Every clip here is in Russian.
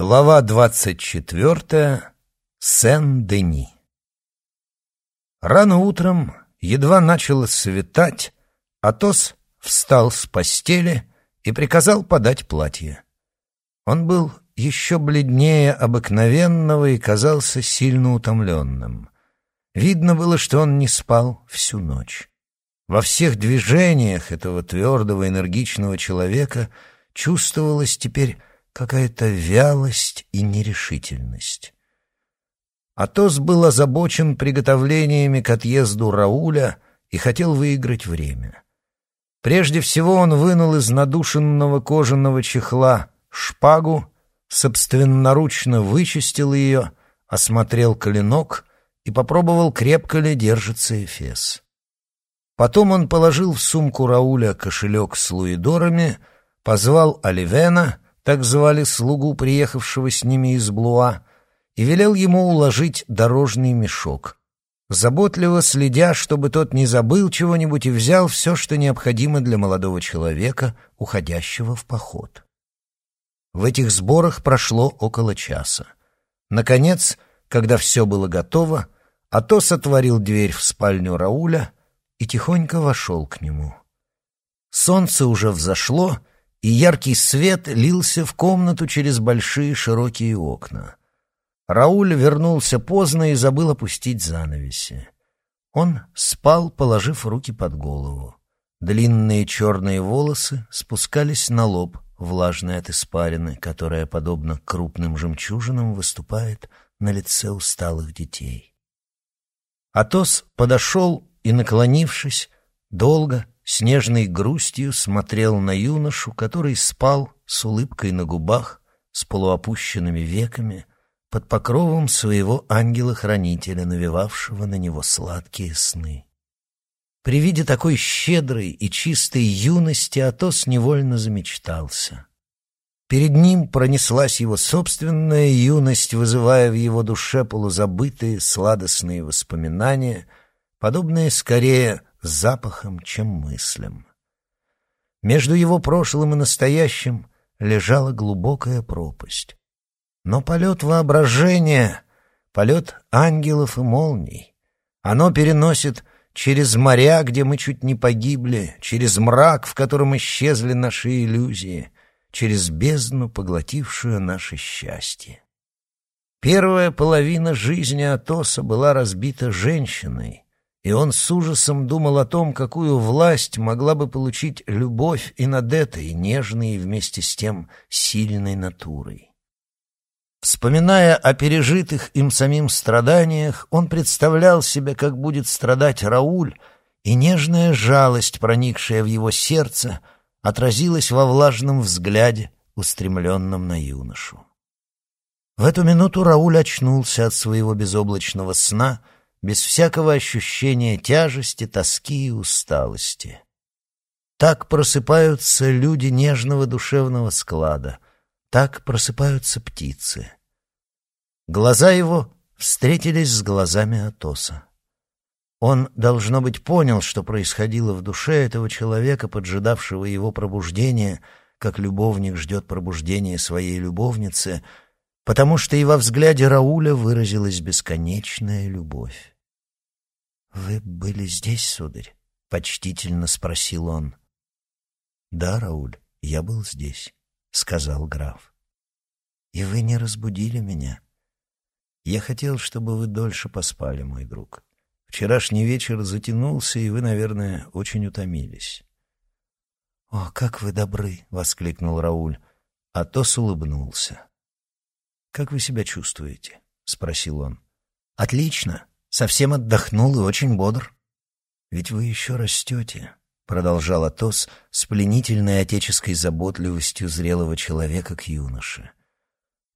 Глава двадцать четвертая. Сен-Дени. Рано утром, едва начало светать, Атос встал с постели и приказал подать платье. Он был еще бледнее обыкновенного и казался сильно утомленным. Видно было, что он не спал всю ночь. Во всех движениях этого твердого энергичного человека чувствовалось теперь какая-то вялость и нерешительность. Атос был озабочен приготовлениями к отъезду Рауля и хотел выиграть время. Прежде всего он вынул из надушенного кожаного чехла шпагу, собственноручно вычистил ее, осмотрел клинок и попробовал, крепко ли держится эфес. Потом он положил в сумку Рауля кошелек с луидорами, позвал Оливена — так звали слугу, приехавшего с ними из Блуа, и велел ему уложить дорожный мешок, заботливо следя, чтобы тот не забыл чего-нибудь и взял все, что необходимо для молодого человека, уходящего в поход. В этих сборах прошло около часа. Наконец, когда все было готово, Атос отворил дверь в спальню Рауля и тихонько вошел к нему. Солнце уже взошло, и яркий свет лился в комнату через большие широкие окна. Рауль вернулся поздно и забыл опустить занавеси. Он спал, положив руки под голову. Длинные черные волосы спускались на лоб, влажные от испарины, которая, подобно крупным жемчужинам, выступает на лице усталых детей. Атос подошел и, наклонившись, долго, с нежной грустью смотрел на юношу, который спал с улыбкой на губах, с полуопущенными веками, под покровом своего ангела-хранителя, навевавшего на него сладкие сны. При виде такой щедрой и чистой юности Атос невольно замечтался. Перед ним пронеслась его собственная юность, вызывая в его душе полузабытые сладостные воспоминания, подобные скорее запахом, чем мыслям. Между его прошлым и настоящим лежала глубокая пропасть. Но полет воображения, полет ангелов и молний, оно переносит через моря, где мы чуть не погибли, через мрак, в котором исчезли наши иллюзии, через бездну, поглотившую наше счастье. Первая половина жизни Атоса была разбита женщиной — и он с ужасом думал о том, какую власть могла бы получить любовь и над этой нежной и вместе с тем сильной натурой. Вспоминая о пережитых им самим страданиях, он представлял себе, как будет страдать Рауль, и нежная жалость, проникшая в его сердце, отразилась во влажном взгляде, устремленном на юношу. В эту минуту Рауль очнулся от своего безоблачного сна — без всякого ощущения тяжести, тоски и усталости. Так просыпаются люди нежного душевного склада, так просыпаются птицы. Глаза его встретились с глазами Атоса. Он, должно быть, понял, что происходило в душе этого человека, поджидавшего его пробуждения, как любовник ждет пробуждения своей любовницы — потому что и во взгляде Рауля выразилась бесконечная любовь. «Вы были здесь, сударь?» — почтительно спросил он. «Да, Рауль, я был здесь», — сказал граф. «И вы не разбудили меня?» «Я хотел, чтобы вы дольше поспали, мой друг. Вчерашний вечер затянулся, и вы, наверное, очень утомились». «О, как вы добры!» — воскликнул Рауль. Атос улыбнулся. «Как вы себя чувствуете?» — спросил он. «Отлично. Совсем отдохнул и очень бодр». «Ведь вы еще растете», — продолжал Атос с пленительной отеческой заботливостью зрелого человека к юноше.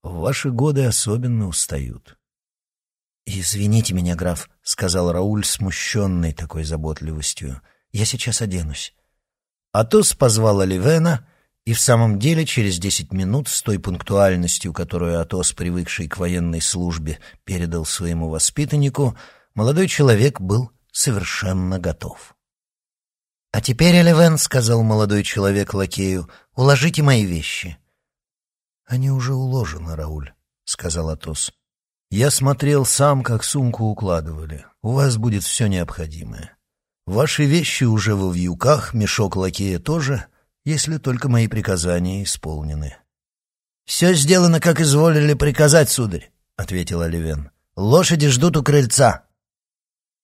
«В ваши годы особенно устают». «Извините меня, граф», — сказал Рауль, смущенный такой заботливостью. «Я сейчас оденусь». Атос позвал Оливена и в самом деле через десять минут, с той пунктуальностью, которую Атос, привыкший к военной службе, передал своему воспитаннику, молодой человек был совершенно готов. «А теперь, Эливен, — сказал молодой человек лакею, — уложите мои вещи». «Они уже уложены, Рауль», — сказал Атос. «Я смотрел сам, как сумку укладывали. У вас будет все необходимое. Ваши вещи уже во вьюках, мешок лакея тоже, если только мои приказания исполнены». «Все сделано, как изволили приказать, сударь», — ответил Оливен. «Лошади ждут у крыльца».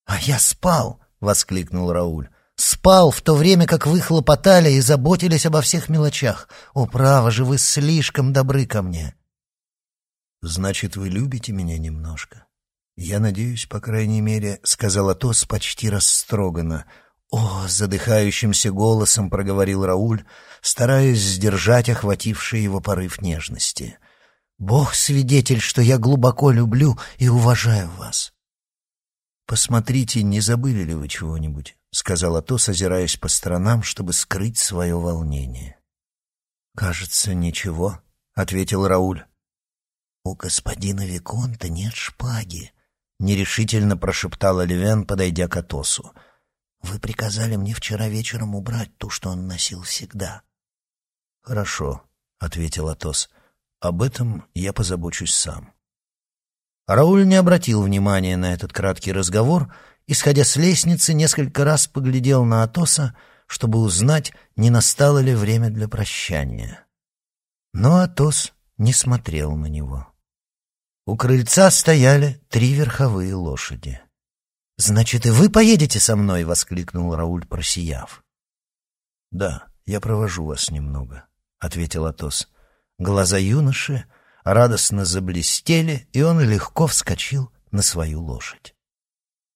«А я спал!» — воскликнул Рауль. «Спал в то время, как вы хлопотали и заботились обо всех мелочах. О, право же, вы слишком добры ко мне!» «Значит, вы любите меня немножко?» «Я надеюсь, по крайней мере», — сказал Атос почти растроганно. «О!» — задыхающимся голосом проговорил Рауль, стараясь сдержать охвативший его порыв нежности. «Бог свидетель, что я глубоко люблю и уважаю вас». «Посмотрите, не забыли ли вы чего-нибудь?» — сказал Атос, озираясь по сторонам, чтобы скрыть свое волнение. «Кажется, ничего», — ответил Рауль. «У господина Виконта нет шпаги», — нерешительно прошептал Оливен, подойдя к Атосу. «Вы приказали мне вчера вечером убрать ту, что он носил всегда». «Хорошо», — ответил Атос. «Об этом я позабочусь сам». Рауль не обратил внимания на этот краткий разговор и, сходя с лестницы, несколько раз поглядел на Атоса, чтобы узнать, не настало ли время для прощания. Но Атос не смотрел на него. У крыльца стояли три верховые лошади. «Значит, и вы поедете со мной?» — воскликнул Рауль, просияв. «Да, я провожу вас немного», — ответил Атос. Глаза юноши радостно заблестели, и он легко вскочил на свою лошадь.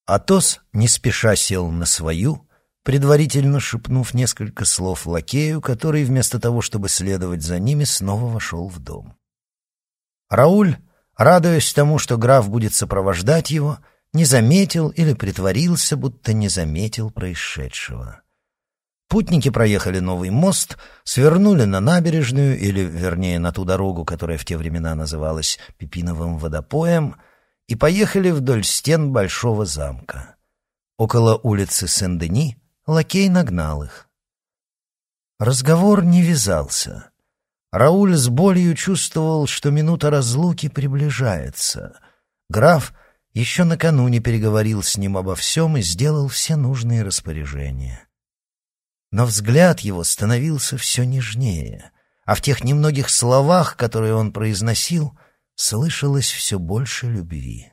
Атос не спеша сел на свою, предварительно шепнув несколько слов лакею, который вместо того, чтобы следовать за ними, снова вошел в дом. Рауль, радуясь тому, что граф будет сопровождать его, не заметил или притворился, будто не заметил происшедшего. Путники проехали новый мост, свернули на набережную, или, вернее, на ту дорогу, которая в те времена называлась Пипиновым водопоем, и поехали вдоль стен большого замка. Около улицы Сен-Дени лакей нагнал их. Разговор не вязался. Рауль с болью чувствовал, что минута разлуки приближается. Граф еще накануне переговорил с ним обо всем и сделал все нужные распоряжения но взгляд его становился все нежнее, а в тех немногих словах, которые он произносил, слышалось все больше любви.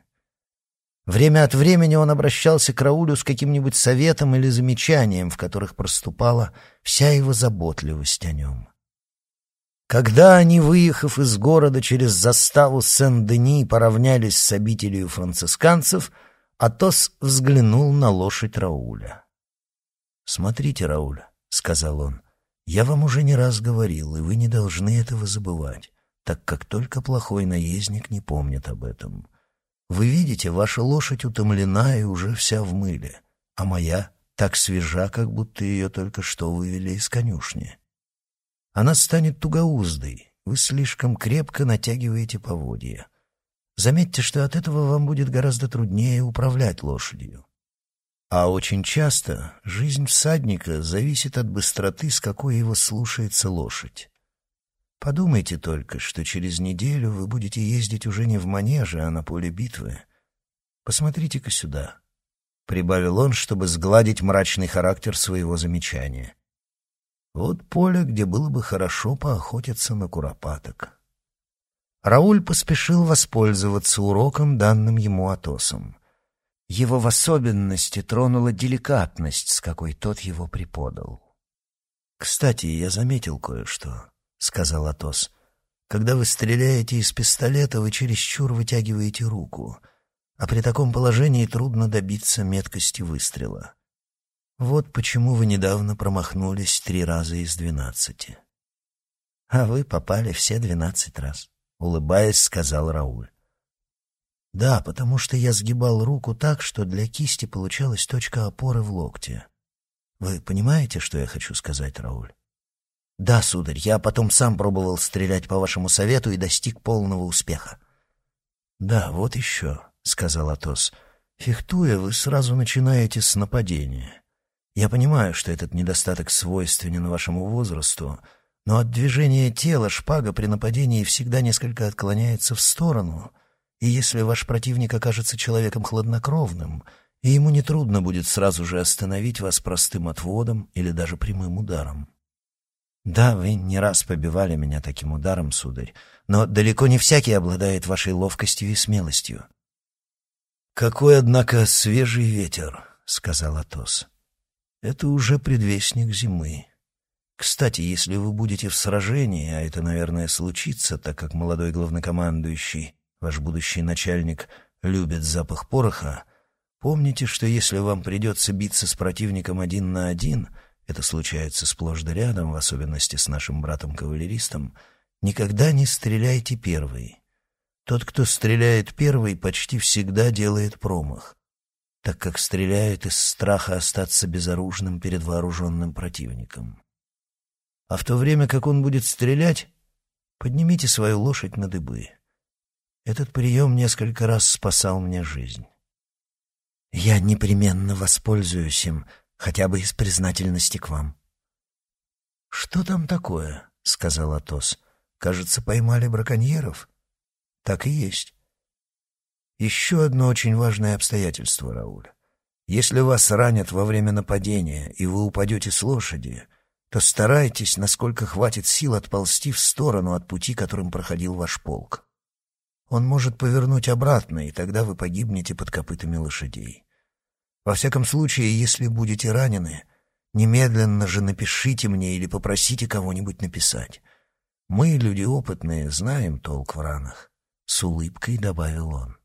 Время от времени он обращался к Раулю с каким-нибудь советом или замечанием, в которых проступала вся его заботливость о нем. Когда они, выехав из города через заставу Сен-Дени, поравнялись с обителью францисканцев, Атос взглянул на лошадь Рауля. «Смотрите, Рауль, — сказал он, — «я вам уже не раз говорил, и вы не должны этого забывать, так как только плохой наездник не помнит об этом. Вы видите, ваша лошадь утомлена и уже вся в мыле, а моя так свежа, как будто ее только что вывели из конюшни. Она станет тугоуздой, вы слишком крепко натягиваете поводья. Заметьте, что от этого вам будет гораздо труднее управлять лошадью. А очень часто жизнь всадника зависит от быстроты, с какой его слушается лошадь. Подумайте только, что через неделю вы будете ездить уже не в манеже, а на поле битвы. Посмотрите-ка сюда, — прибавил он, чтобы сгладить мрачный характер своего замечания. Вот поле, где было бы хорошо поохотиться на куропаток. Рауль поспешил воспользоваться уроком, данным ему Атосом. Его в особенности тронула деликатность, с какой тот его преподал. «Кстати, я заметил кое-что», — сказал Атос. «Когда вы стреляете из пистолета, вы чересчур вытягиваете руку, а при таком положении трудно добиться меткости выстрела. Вот почему вы недавно промахнулись три раза из двенадцати». «А вы попали все двенадцать раз», — улыбаясь, сказал Рауль. Да, потому что я сгибал руку так, что для кисти получалась точка опоры в локте. Вы понимаете, что я хочу сказать, Рауль? Да, сударь, я потом сам пробовал стрелять по вашему совету и достиг полного успеха. Да, вот еще, сказал Атос. Фехтуя, вы сразу начинаете с нападения. Я понимаю, что этот недостаток свойственен вашему возрасту, но от движения тела шпага при нападении всегда несколько отклоняется в сторону, и если ваш противник окажется человеком хладнокровным, и ему нетрудно будет сразу же остановить вас простым отводом или даже прямым ударом. Да, вы не раз побивали меня таким ударом, сударь, но далеко не всякий обладает вашей ловкостью и смелостью. «Какой, однако, свежий ветер», — сказал Атос. «Это уже предвестник зимы. Кстати, если вы будете в сражении, а это, наверное, случится, так как молодой главнокомандующий, ваш будущий начальник, любит запах пороха, помните, что если вам придется биться с противником один на один, это случается сплошь да рядом, в особенности с нашим братом-кавалеристом, никогда не стреляйте первый. Тот, кто стреляет первый, почти всегда делает промах, так как стреляет из страха остаться безоружным перед вооруженным противником. А в то время, как он будет стрелять, поднимите свою лошадь на дыбы. Этот прием несколько раз спасал мне жизнь. Я непременно воспользуюсь им, хотя бы из признательности к вам. «Что там такое?» — сказал Атос. «Кажется, поймали браконьеров». «Так и есть». «Еще одно очень важное обстоятельство, Рауль. Если вас ранят во время нападения, и вы упадете с лошади, то старайтесь, насколько хватит сил, отползти в сторону от пути, которым проходил ваш полк. Он может повернуть обратно, и тогда вы погибнете под копытами лошадей. Во всяком случае, если будете ранены, немедленно же напишите мне или попросите кого-нибудь написать. Мы, люди опытные, знаем толк в ранах. С улыбкой добавил он.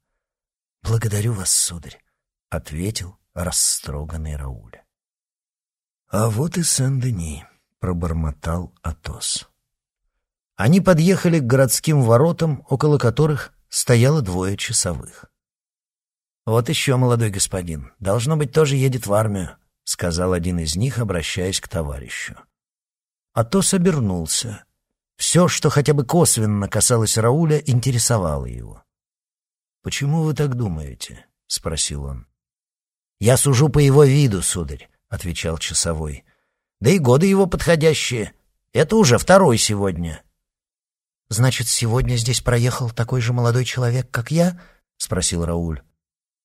«Благодарю вас, сударь», — ответил растроганный Рауль. А вот и Сен-Дени пробормотал Атос. Они подъехали к городским воротам, около которых стояло двое часовых. «Вот еще молодой господин. Должно быть, тоже едет в армию», — сказал один из них, обращаясь к товарищу. Атос обернулся. Все, что хотя бы косвенно касалось Рауля, интересовало его. «Почему вы так думаете?» — спросил он. «Я сужу по его виду, сударь», — отвечал часовой. Да и годы его подходящие. Это уже второй сегодня. Значит, сегодня здесь проехал такой же молодой человек, как я? спросил Рауль.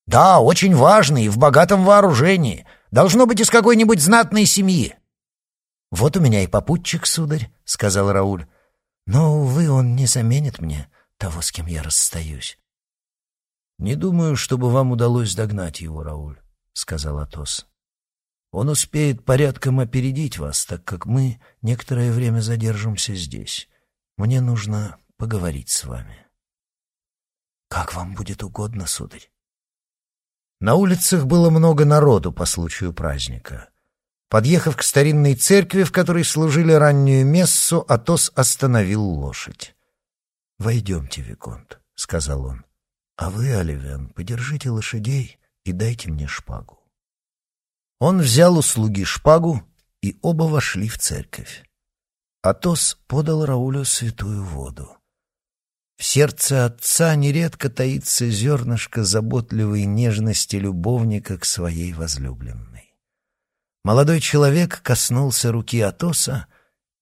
Да, очень важный и в богатом вооружении. Должно быть из какой-нибудь знатной семьи. Вот у меня и попутчик, сударь, сказал Рауль. Но увы, он не заменит мне того, с кем я расстаюсь. Не думаю, чтобы вам удалось догнать его, Рауль, сказал Атос. Он успеет порядком опередить вас, так как мы некоторое время задержимся здесь. Мне нужно поговорить с вами. Как вам будет угодно, сударь. На улицах было много народу по случаю праздника. Подъехав к старинной церкви, в которой служили раннюю мессу, Атос остановил лошадь. «Войдемте, Виконт», — сказал он. «А вы, Оливен, подержите лошадей и дайте мне шпагу». Он взял у слуги шпагу, и оба вошли в церковь. Атос подал Раулю святую воду. В сердце отца нередко таится зернышко заботливой нежности любовника к своей возлюбленной. Молодой человек коснулся руки Атоса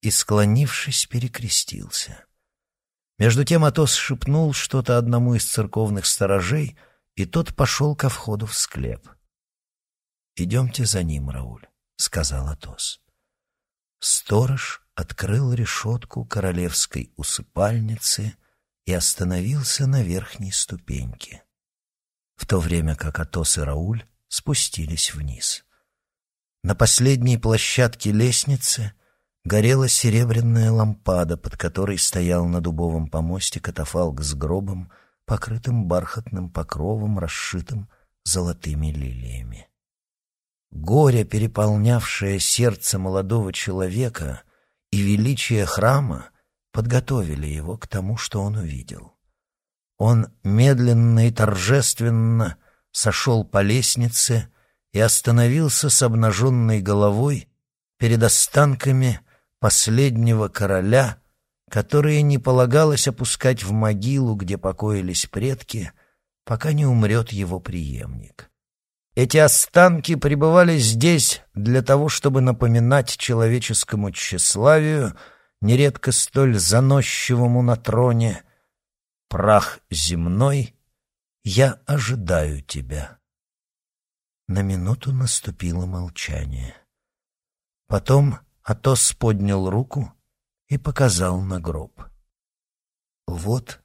и, склонившись, перекрестился. Между тем Атос шепнул что-то одному из церковных сторожей, и тот пошел ко входу в склеп. «Идемте за ним, Рауль», — сказал Атос. Сторож открыл решетку королевской усыпальницы и остановился на верхней ступеньке, в то время как Атос и Рауль спустились вниз. На последней площадке лестницы горела серебряная лампада, под которой стоял на дубовом помосте катафалк с гробом, покрытым бархатным покровом, расшитым золотыми лилиями. Горе, переполнявшее сердце молодого человека, и величие храма подготовили его к тому, что он увидел. Он медленно и торжественно сошел по лестнице и остановился с обнаженной головой перед останками последнего короля, которые не полагалось опускать в могилу, где покоились предки, пока не умрет его преемник. Эти останки пребывали здесь для того, чтобы напоминать человеческому тщеславию нередко столь заносчивому на троне, прах земной, я ожидаю тебя. На минуту наступило молчание. Потом Атос поднял руку и показал на гроб. «Вот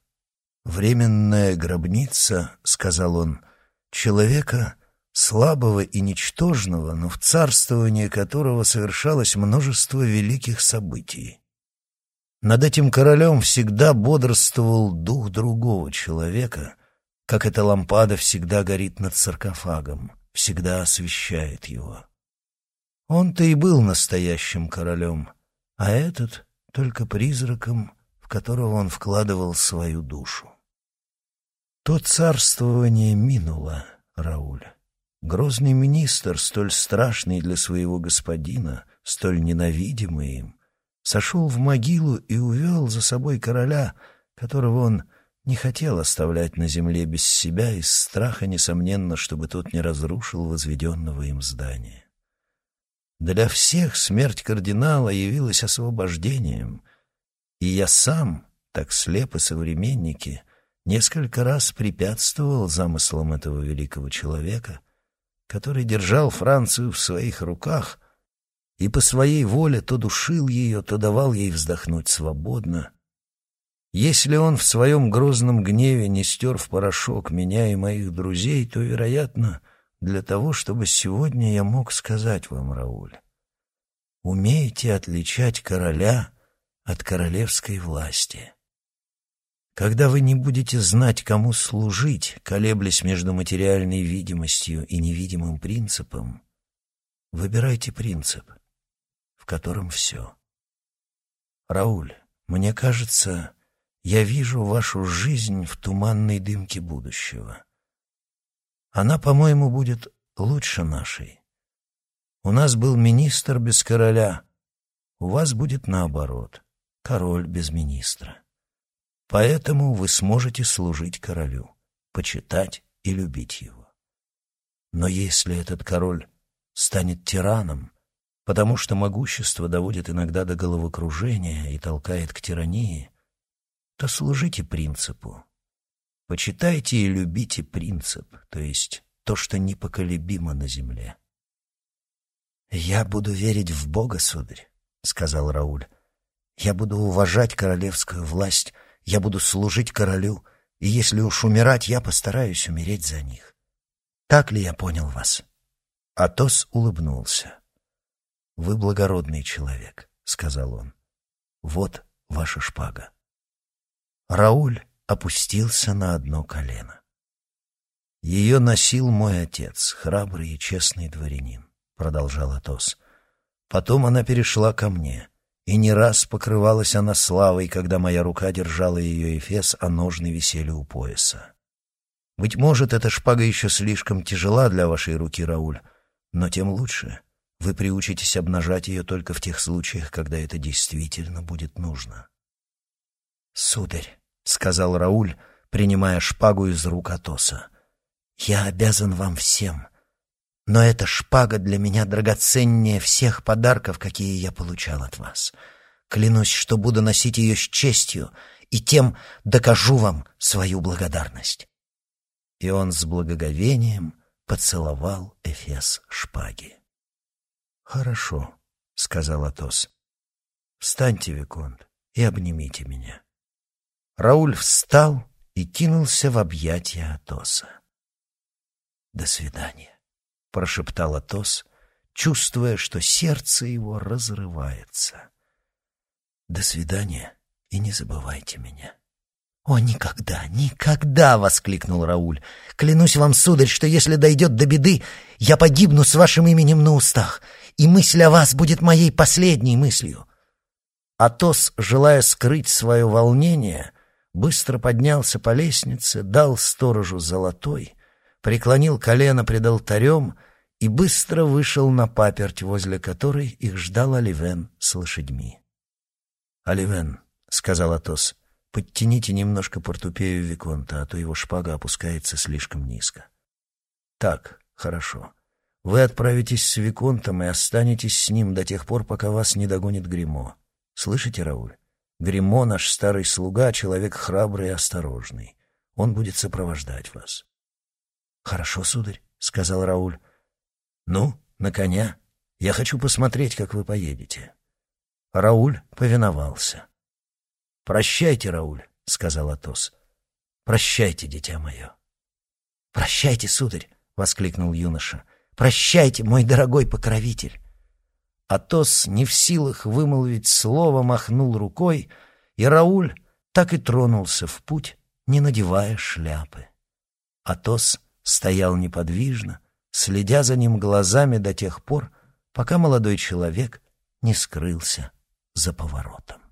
временная гробница», — сказал он, — «человека, слабого и ничтожного, но в царствовании которого совершалось множество великих событий. Над этим королем всегда бодрствовал дух другого человека, как эта лампада всегда горит над саркофагом, всегда освещает его. Он-то и был настоящим королем, а этот — только призраком, в которого он вкладывал свою душу. То царствование минуло, Рауль. Грозный министр, столь страшный для своего господина, столь ненавидимый им, сошел в могилу и увел за собой короля, которого он не хотел оставлять на земле без себя из страха, несомненно, чтобы тот не разрушил возведенного им здания. Для всех смерть кардинала явилась освобождением, и я сам, так слеп и современники, несколько раз препятствовал замыслам этого великого человека — который держал Францию в своих руках и по своей воле то душил ее, то давал ей вздохнуть свободно. Если он в своем грозном гневе не стер в порошок меня и моих друзей, то, вероятно, для того, чтобы сегодня я мог сказать вам, Рауль, умеете отличать короля от королевской власти. Когда вы не будете знать, кому служить, колеблясь между материальной видимостью и невидимым принципом, выбирайте принцип, в котором все. Рауль, мне кажется, я вижу вашу жизнь в туманной дымке будущего. Она, по-моему, будет лучше нашей. У нас был министр без короля, у вас будет наоборот, король без министра. Поэтому вы сможете служить королю, почитать и любить его. Но если этот король станет тираном, потому что могущество доводит иногда до головокружения и толкает к тирании, то служите принципу. Почитайте и любите принцип, то есть то, что непоколебимо на земле. «Я буду верить в Бога, сударь», — сказал Рауль. «Я буду уважать королевскую власть я буду служить королю, и если уж умирать, я постараюсь умереть за них. Так ли я понял вас?» Атос улыбнулся. «Вы благородный человек», — сказал он. «Вот ваша шпага». Рауль опустился на одно колено. «Ее носил мой отец, храбрый и честный дворянин», — продолжал Атос. «Потом она перешла ко мне и не раз покрывалась она славой, когда моя рука держала ее эфес, а ножны висели у пояса. Быть может, эта шпага еще слишком тяжела для вашей руки, Рауль, но тем лучше. Вы приучитесь обнажать ее только в тех случаях, когда это действительно будет нужно. «Сударь», — сказал Рауль, принимая шпагу из рук Атоса, — «я обязан вам всем». Но эта шпага для меня драгоценнее всех подарков, какие я получал от вас. Клянусь, что буду носить ее с честью, и тем докажу вам свою благодарность». И он с благоговением поцеловал Эфес шпаги. «Хорошо», — сказал Атос. «Встаньте, Виконт, и обнимите меня». Рауль встал и кинулся в объятия Атоса. «До свидания» прошептал Атос, чувствуя, что сердце его разрывается. До свидания и не забывайте меня. «О, никогда, никогда!» — воскликнул Рауль. «Клянусь вам, сударь, что если дойдет до беды, я погибну с вашим именем на устах, и мысль о вас будет моей последней мыслью». Атос, желая скрыть свое волнение, быстро поднялся по лестнице, дал сторожу золотой, преклонил колено пред алтарем и быстро вышел на паперть, возле которой их ждал Оливен с лошадьми. «Оливен», — сказал Атос, — «подтяните немножко портупею Виконта, а то его шпага опускается слишком низко». «Так, хорошо. Вы отправитесь с Виконтом и останетесь с ним до тех пор, пока вас не догонит гримо Слышите, Рауль? Гремо, наш старый слуга, человек храбрый и осторожный. Он будет сопровождать вас. Хорошо, сударь, сказал Рауль. Ну, на коня. Я хочу посмотреть, как вы поедете. Рауль повиновался. Прощайте, Рауль, сказал Атос. Прощайте, дитя мое. Прощайте, сударь, воскликнул юноша. Прощайте, мой дорогой покровитель. Атос, не в силах вымолвить слово, махнул рукой, и Рауль так и тронулся в путь, не надевая шляпы. Атос стоял неподвижно, следя за ним глазами до тех пор, пока молодой человек не скрылся за поворотом.